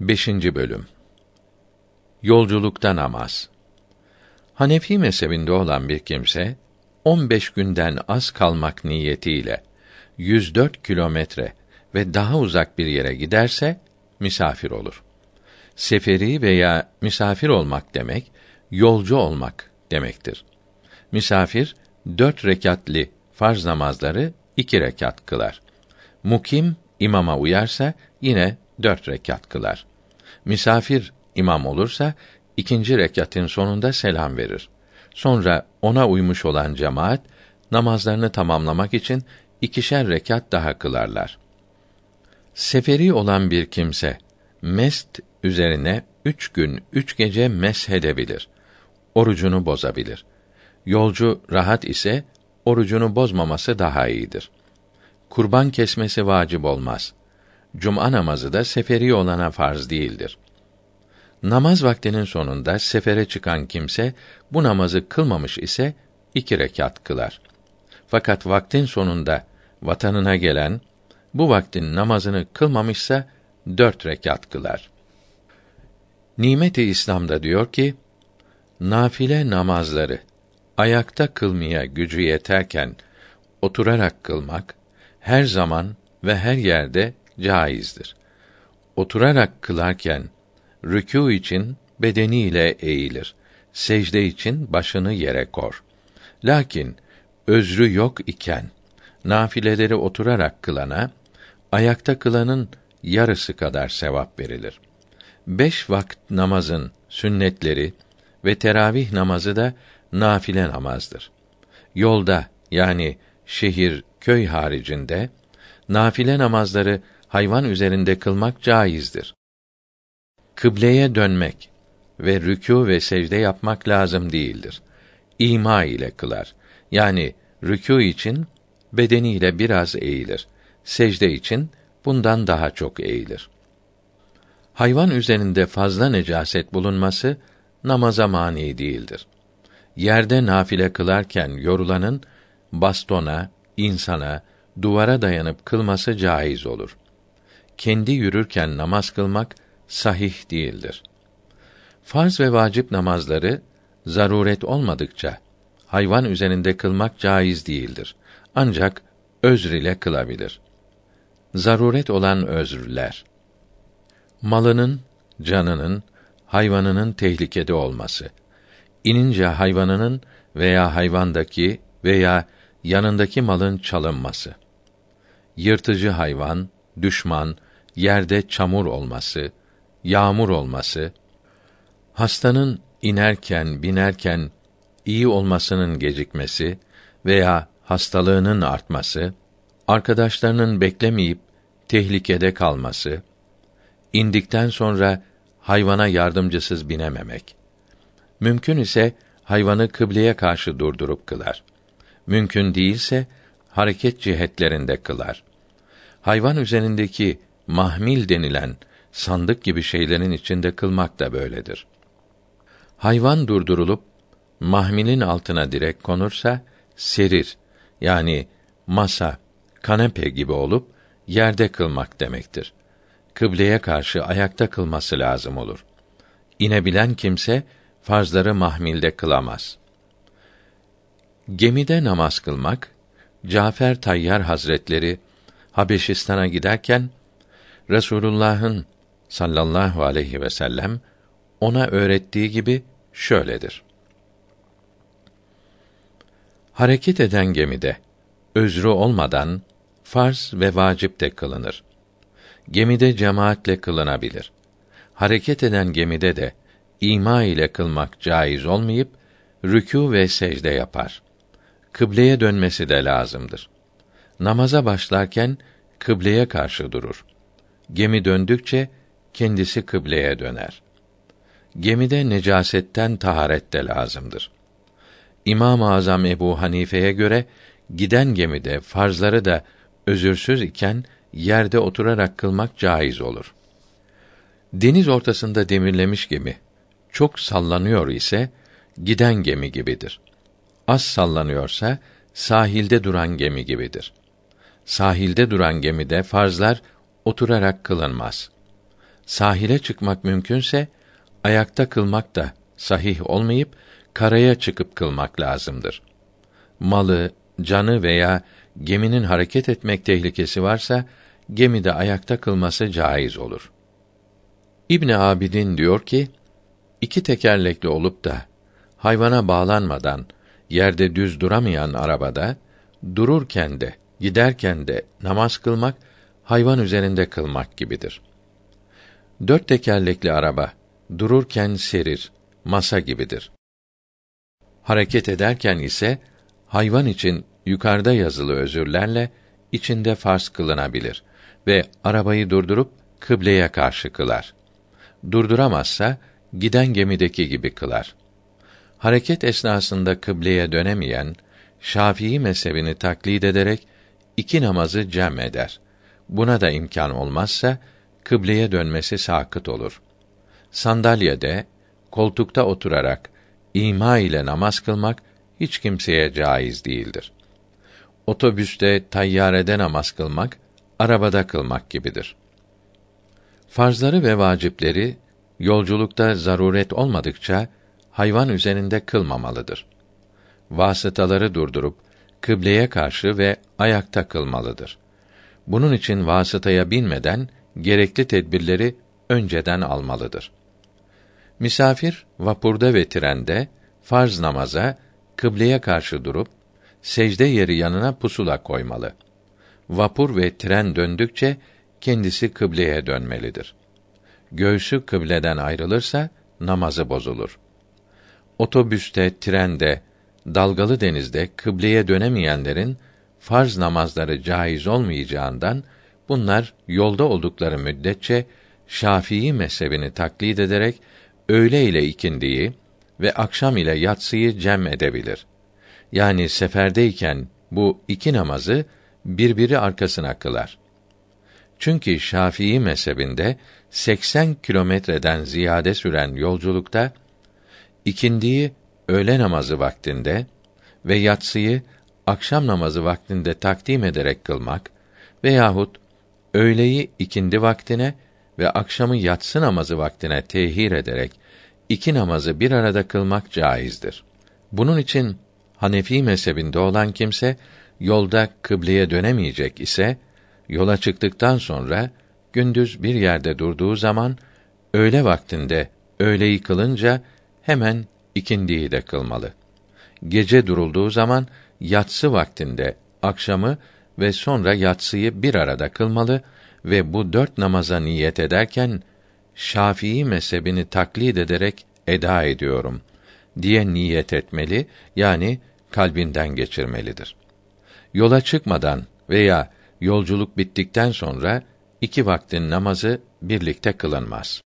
5. bölüm Yolculukta namaz Hanefi mezhebinde olan bir kimse 15 günden az kalmak niyetiyle 104 kilometre ve daha uzak bir yere giderse misafir olur. Seferi veya misafir olmak demek yolcu olmak demektir. Misafir dört rekatli farz namazları iki rekat kılar. Mukim imama uyarsa yine dört rekat kılar. Misafir imam olursa ikinci rekatın sonunda selam verir. Sonra ona uymuş olan cemaat namazlarını tamamlamak için ikişer rekat daha kılarlar. Seferi olan bir kimse mest üzerine üç gün üç gece meshedebilir. Orucunu bozabilir. Yolcu rahat ise orucunu bozmaması daha iyidir. Kurban kesmesi vacip olmaz. Cuma namazı da seferi olana farz değildir. Namaz vaktinin sonunda sefere çıkan kimse bu namazı kılmamış ise iki rekat kılar. Fakat vaktin sonunda vatanına gelen bu vaktin namazını kılmamışsa dört rekat kılar. Nimet-i İslam'da diyor ki, nafile namazları ayakta kılmaya gücü yeterken oturarak kılmak her zaman ve her yerde caizdir. Oturarak kılarken rükû için bedeniyle eğilir. Secde için başını yere kor. Lakin özrü yok iken nafileleri oturarak kılana ayakta kılanın yarısı kadar sevap verilir. Beş vakit namazın sünnetleri ve teravih namazı da nafile namazdır. Yolda yani şehir, köy haricinde nafile namazları hayvan üzerinde kılmak caizdir. Kıbleye dönmek ve rükû ve secde yapmak lazım değildir. İma ile kılar. Yani rükû için bedeniyle biraz eğilir. Secde için bundan daha çok eğilir. Hayvan üzerinde fazla necaset bulunması namaza mani değildir. Yerde nafile kılarken yorulanın bastona, insana, duvara dayanıp kılması caiz olur. Kendi yürürken namaz kılmak sahih değildir. Farz ve vacip namazları zaruret olmadıkça hayvan üzerinde kılmak caiz değildir. Ancak özr ile kılabilir. Zaruret olan özrler. Malının, canının, hayvanının tehlikede olması. İnince hayvanının veya hayvandaki veya yanındaki malın çalınması. Yırtıcı hayvan, düşman, yerde çamur olması, yağmur olması, hastanın inerken, binerken iyi olmasının gecikmesi veya hastalığının artması, arkadaşlarının beklemeyip tehlikede kalması, indikten sonra hayvana yardımcısız binememek. Mümkün ise hayvanı kıbleye karşı durdurup kılar. Mümkün değilse hareket cihetlerinde kılar. Hayvan üzerindeki mahmil denilen sandık gibi şeylerin içinde kılmak da böyledir. Hayvan durdurulup mahmilin altına direk konursa serir yani masa, kanepe gibi olup yerde kılmak demektir. Kıbleye karşı ayakta kılması lazım olur. İnebilen kimse farzları mahmilde kılamaz. Gemide namaz kılmak Cafer Tayyar Hazretleri Habeşistan'a giderken Resulullah'ın sallallahu aleyhi ve sellem ona öğrettiği gibi şöyledir. Hareket eden gemide özrü olmadan farz ve vacip de kılınır. Gemide cemaatle kılınabilir. Hareket eden gemide de ima ile kılmak caiz olmayıp rükû ve secde yapar. Kıbleye dönmesi de lazımdır. Namaza başlarken kıbleye karşı durur. Gemi döndükçe kendisi kıbleye döner. Gemide necasetten taharet de lazımdır. İmam-ı Azam Ebu Hanife'ye göre giden gemide farzları da özürsüz iken yerde oturarak kılmak caiz olur. Deniz ortasında demirlemiş gemi çok sallanıyor ise giden gemi gibidir. Az sallanıyorsa sahilde duran gemi gibidir. Sahilde duran gemide farzlar oturarak kılınmaz. sahile çıkmak mümkünse ayakta kılmak da sahih olmayıp karaya çıkıp kılmak lazımdır. Malı, canı veya geminin hareket etmek tehlikesi varsa gemide ayakta kılması caiz olur. İbn Abidin diyor ki, iki tekerlekli olup da hayvana bağlanmadan yerde düz duramayan arabada dururken de giderken de namaz kılmak hayvan üzerinde kılmak gibidir. Dört tekerlekli araba dururken serir, masa gibidir. Hareket ederken ise hayvan için yukarıda yazılı özürlerle içinde farz kılınabilir ve arabayı durdurup kıbleye karşı kılar. Durduramazsa giden gemideki gibi kılar. Hareket esnasında kıbleye dönemeyen Şafii mezhebini taklid ederek iki namazı cem eder. Buna da imkan olmazsa kıbleye dönmesi sakıt olur. Sandalyede, koltukta oturarak ima ile namaz kılmak hiç kimseye caiz değildir. Otobüste, tayyarede namaz kılmak, arabada kılmak gibidir. Farzları ve vacipleri yolculukta zaruret olmadıkça hayvan üzerinde kılmamalıdır. Vasıtaları durdurup kıbleye karşı ve ayakta kılmalıdır. Bunun için vasıtaya binmeden gerekli tedbirleri önceden almalıdır. Misafir vapurda ve trende farz namaza kıbleye karşı durup secde yeri yanına pusula koymalı. Vapur ve tren döndükçe kendisi kıbleye dönmelidir. Göğsü kıbleden ayrılırsa namazı bozulur. Otobüste, trende, dalgalı denizde kıbleye dönemeyenlerin farz namazları caiz olmayacağından bunlar yolda oldukları müddetçe Şafii mezhebini taklid ederek öğle ile ikindiyi ve akşam ile yatsıyı cem edebilir. Yani seferdeyken bu iki namazı birbiri arkasına kılar. Çünkü Şafii mezhebinde 80 kilometreden ziyade süren yolculukta ikindiyi öğle namazı vaktinde ve yatsıyı akşam namazı vaktinde takdim ederek kılmak veyahut öğleyi ikindi vaktine ve akşamı yatsı namazı vaktine tehir ederek iki namazı bir arada kılmak caizdir. Bunun için Hanefi mezhebinde olan kimse yolda kıbleye dönemeyecek ise yola çıktıktan sonra gündüz bir yerde durduğu zaman öğle vaktinde öğleyi kılınca hemen ikindiyi de kılmalı. Gece durulduğu zaman yatsı vaktinde akşamı ve sonra yatsıyı bir arada kılmalı ve bu dört namaza niyet ederken Şafii mezhebini taklid ederek eda ediyorum diye niyet etmeli yani kalbinden geçirmelidir. Yola çıkmadan veya yolculuk bittikten sonra iki vaktin namazı birlikte kılınmaz.